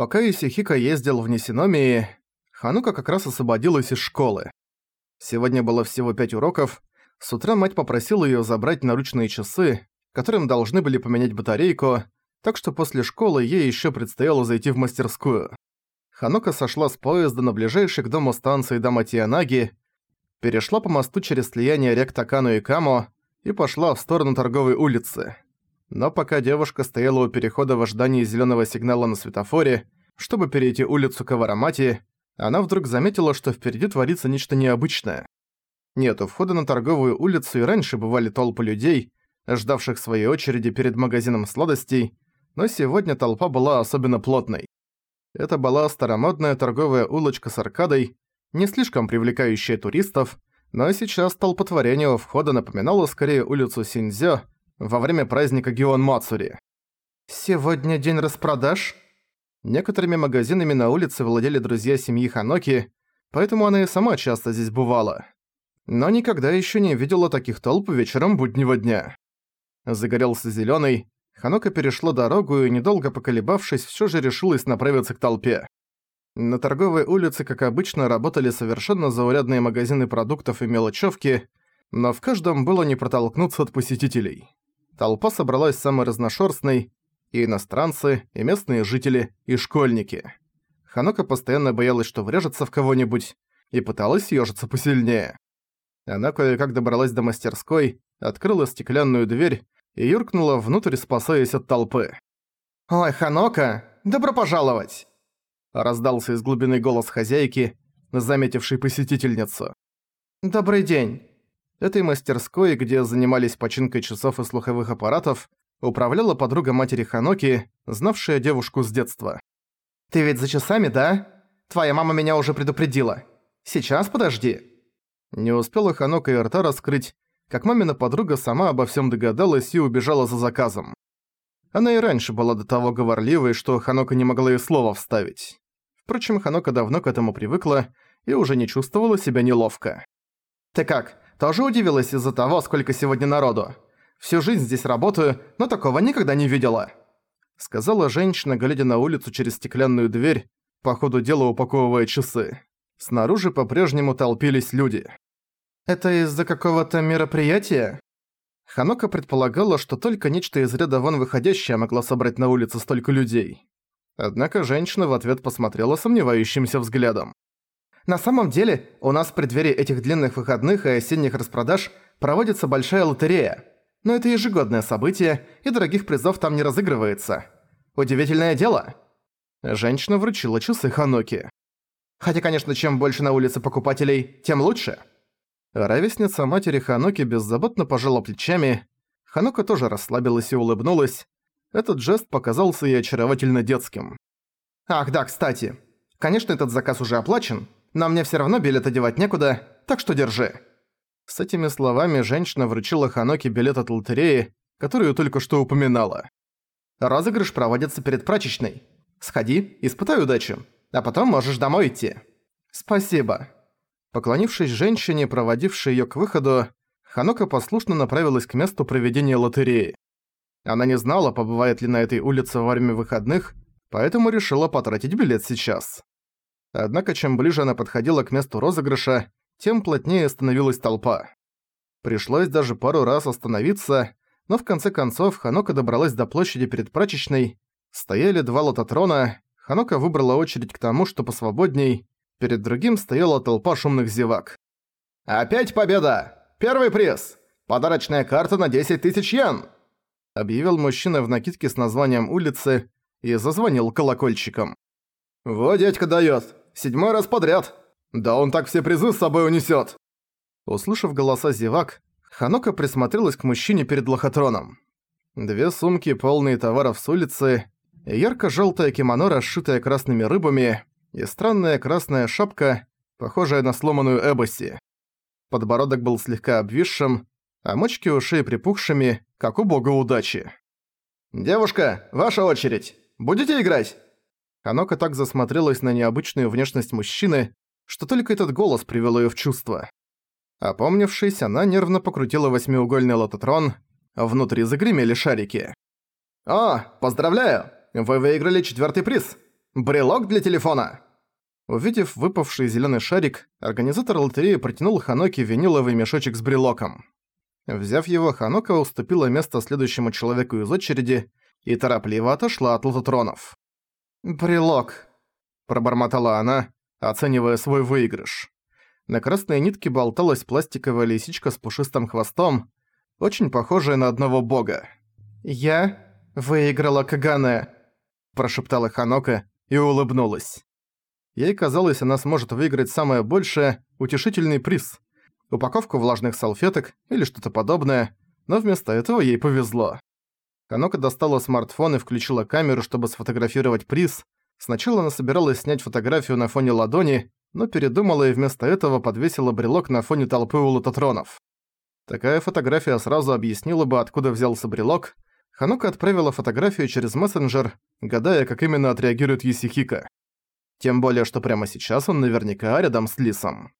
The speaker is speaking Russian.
Пока Исихика ездил в Нисиномии, Ханука как раз освободилась из школы. Сегодня было всего пять уроков. С утра мать попросила её забрать наручные часы, которым должны были поменять батарейку, так что после школы ей ещё предстояло зайти в мастерскую. Ханока сошла с поезда на ближайшей к дому станции Даматианаги, перешла по мосту через слияние рек Такану и Камо и пошла в сторону торговой улицы. Но пока девушка стояла у перехода в ожидании зелёного сигнала на светофоре, чтобы перейти улицу Каварамати, она вдруг заметила, что впереди творится нечто необычное. Нет, у входа на торговую улицу и раньше бывали толпы людей, ждавших своей очереди перед магазином сладостей, но сегодня толпа была особенно плотной. Это была старомодная торговая улочка с аркадой, не слишком привлекающая туристов, но сейчас толпотворение у входа напоминало скорее улицу Синьзё во время праздника Гион Мацури. «Сегодня день распродаж?» Некоторыми магазинами на улице владели друзья семьи Ханоки, поэтому она и сама часто здесь бывала. Но никогда ещё не видела таких толп вечером буднего дня. Загорелся зелёный, Ханока перешла дорогу и, недолго поколебавшись, всё же решилась направиться к толпе. На торговой улице, как обычно, работали совершенно заурядные магазины продуктов и мелочевки, но в каждом было не протолкнуться от посетителей. Толпа собралась самой разношерстной, и иностранцы, и местные жители, и школьники. Ханока постоянно боялась, что врежется в кого-нибудь, и пыталась съёжиться посильнее. Она кое-как добралась до мастерской, открыла стеклянную дверь и юркнула внутрь, спасаясь от толпы. «Ой, Ханока, добро пожаловать!» Раздался из глубины голос хозяйки, заметившей посетительницу. «Добрый день!» Этой мастерской, где занимались починкой часов и слуховых аппаратов, управляла подруга матери Ханоки, знавшая девушку с детства. «Ты ведь за часами, да? Твоя мама меня уже предупредила. Сейчас подожди». Не успела Ханока и рта раскрыть, как мамина подруга сама обо всем догадалась и убежала за заказом. Она и раньше была до того говорливой, что Ханока не могла и слова вставить. Впрочем, Ханока давно к этому привыкла и уже не чувствовала себя неловко. «Ты как, тоже удивилась из-за того, сколько сегодня народу? Всю жизнь здесь работаю, но такого никогда не видела», сказала женщина, глядя на улицу через стеклянную дверь, по ходу дела упаковывая часы. Снаружи по-прежнему толпились люди. «Это из-за какого-то мероприятия?» Ханока предполагала, что только нечто из ряда вон выходящее могло собрать на улице столько людей. Однако женщина в ответ посмотрела сомневающимся взглядом. «На самом деле, у нас в преддверии этих длинных выходных и осенних распродаж проводится большая лотерея. Но это ежегодное событие, и дорогих призов там не разыгрывается. Удивительное дело!» Женщина вручила часы Ханоки. «Хотя, конечно, чем больше на улице покупателей, тем лучше». Ровесница матери Ханоки беззаботно пожала плечами. Ханока тоже расслабилась и улыбнулась, этот жест показался ей очаровательно детским. «Ах, да, кстати. Конечно, этот заказ уже оплачен, но мне всё равно билет одевать некуда, так что держи». С этими словами женщина вручила Ханоке билет от лотереи, которую только что упоминала. «Розыгрыш проводится перед прачечной. Сходи, испытай удачу, а потом можешь домой идти». «Спасибо». Поклонившись женщине, проводившей её к выходу, Ханока послушно направилась к месту проведения лотереи. Она не знала, побывает ли на этой улице во время выходных, поэтому решила потратить билет сейчас. Однако чем ближе она подходила к месту розыгрыша, тем плотнее становилась толпа. Пришлось даже пару раз остановиться, но в конце концов Ханока добралась до площади перед прачечной, стояли два лототрона, Ханока выбрала очередь к тому, что посвободней, перед другим стояла толпа шумных зевак. «Опять победа! Первый приз! Подарочная карта на 10 тысяч йен!» объявил мужчина в накидке с названием улицы и зазвонил колокольчиком. «Вот дядька даёт! Седьмой раз подряд! Да он так все призы с собой унесёт!» Услышав голоса зевак, Ханока присмотрелась к мужчине перед лохотроном. Две сумки, полные товаров с улицы, ярко-жёлтое кимоно, расшитое красными рыбами, и странная красная шапка, похожая на сломанную эбоси. Подбородок был слегка обвисшим, а мочки ушей припухшими, как у бога удачи. «Девушка, ваша очередь! Будете играть?» Ханока так засмотрелась на необычную внешность мужчины, что только этот голос привел её в чувство. Опомнившись, она нервно покрутила восьмиугольный лототрон, внутри загремели шарики. «О, поздравляю! Вы выиграли четвёртый приз! Брелок для телефона!» Увидев выпавший зеленый шарик, организатор лотереи протянул Ханоке виниловый мешочек с брелоком. Взяв его, Ханока уступила место следующему человеку из очереди и торопливо отошла от лототронов. «Брелок», – пробормотала она, оценивая свой выигрыш. На красной нитке болталась пластиковая лисичка с пушистым хвостом, очень похожая на одного бога. «Я выиграла Кагане», – прошептала Ханока и улыбнулась. Ей казалось, она сможет выиграть самое большее – утешительный приз – упаковку влажных салфеток или что-то подобное, но вместо этого ей повезло. Канока достала смартфон и включила камеру, чтобы сфотографировать приз. Сначала она собиралась снять фотографию на фоне ладони, но передумала и вместо этого подвесила брелок на фоне толпы у лототронов. Такая фотография сразу объяснила бы, откуда взялся брелок. Ханука отправила фотографию через мессенджер, гадая, как именно отреагирует Юсихика. Тем более, что прямо сейчас он наверняка рядом с Лисом.